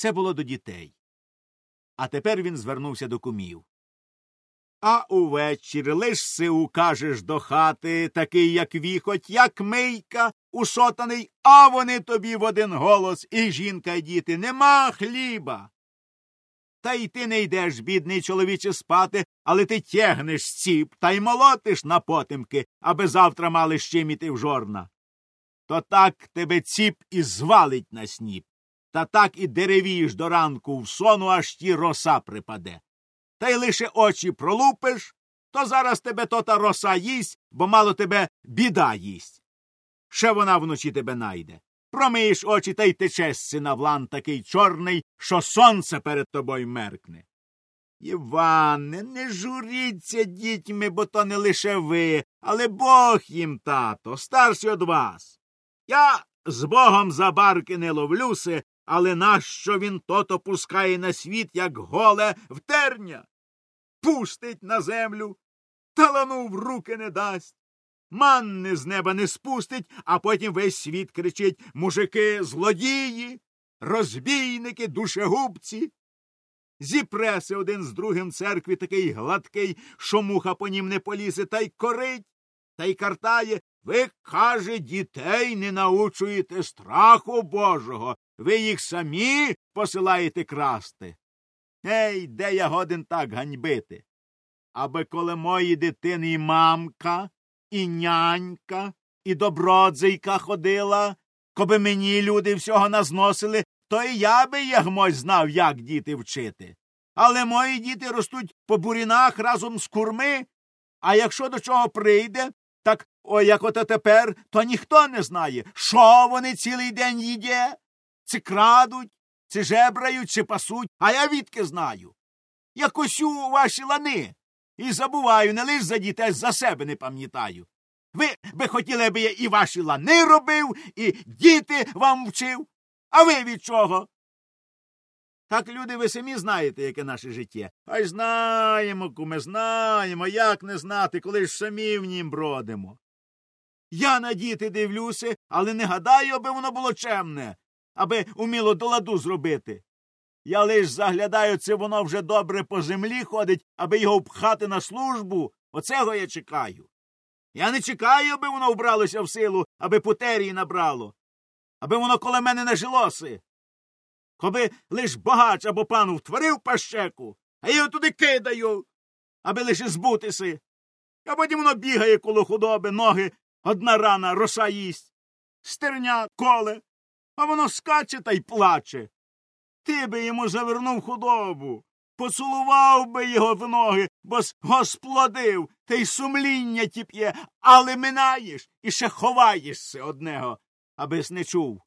Це було до дітей. А тепер він звернувся до кумів. А увечір лиш си укажеш до хати, такий, як віхоть, як мийка, ушотаний, а вони тобі в один голос, і жінка, і діти, нема хліба. Та й ти не йдеш, бідний чоловіче, спати, але ти тягнеш ціп та й молотиш на потемки, аби завтра мали з іти в жорна. То так тебе ціп і звалить на сніп, та так і деревієш до ранку в сону, аж ті роса припаде. Та й лише очі пролупиш, то зараз тебе то та роса їсть, бо мало тебе біда їсть. Ще вона вночі тебе найде. Промиєш очі та й тече з сина влан такий чорний, що сонце перед тобою меркне. Іване, не журіться дітьми, бо то не лише ви, але Бог їм, тато, старший од вас. Я з Богом за барки не ловлюся, але нащо він тото пускає на світ, як голе втерня? Пустить на землю, талану в руки не дасть. Манни з неба не спустить, а потім весь світ кричить мужики злодії, розбійники, душегубці. Зіпресе один з другим церкві такий гладкий, що муха по нім не полізе, та й корить, та й картає. Ви, каже, дітей не научуєте страху Божого. Ви їх самі посилаєте красти. Ей, де я годен так ганьбити? Аби коли мої дитини і мамка, і нянька, і добродзийка ходила, коби мені люди всього назносили, то і я би ягмось знав, як діти вчити. Але мої діти ростуть по бурінах разом з курми, а якщо до чого прийде, так о, як ото тепер, то ніхто не знає, що вони цілий день їде, чи крадуть, чи жебрають, чи пасуть, а я відки знаю. Я косю ваші лани і забуваю не лиш за дітей, за себе не пам'ятаю. Ви би хотіли, аби я і ваші лани робив, і діти вам вчив. А ви від чого? Так, люди, ви самі знаєте, яке наше життя. Ай знаємо, куме, знаємо, як не знати, коли ж самі в нім бродимо. Я на діти дивлюся, але не гадаю, аби воно було чемне, аби уміло до ладу зробити. Я лиш заглядаю, це воно вже добре по землі ходить, аби його впхати на службу. Оцего я чекаю. Я не чекаю, аби воно вбралося в силу, аби путерії набрало, аби воно коло мене не жилося. Коби лиш богач або пану втворив пащеку, а я його туди кидаю, аби лише збутися. А потім воно бігає коло худоби, ноги, одна рана, роса їсть, стерня, коле, а воно скаче та й плаче. Ти би йому завернув худобу, поцілував би його в ноги, бо госплодив, та й сумління тіп'є, але минаєш і ще ховаєшся одного, абис не чув.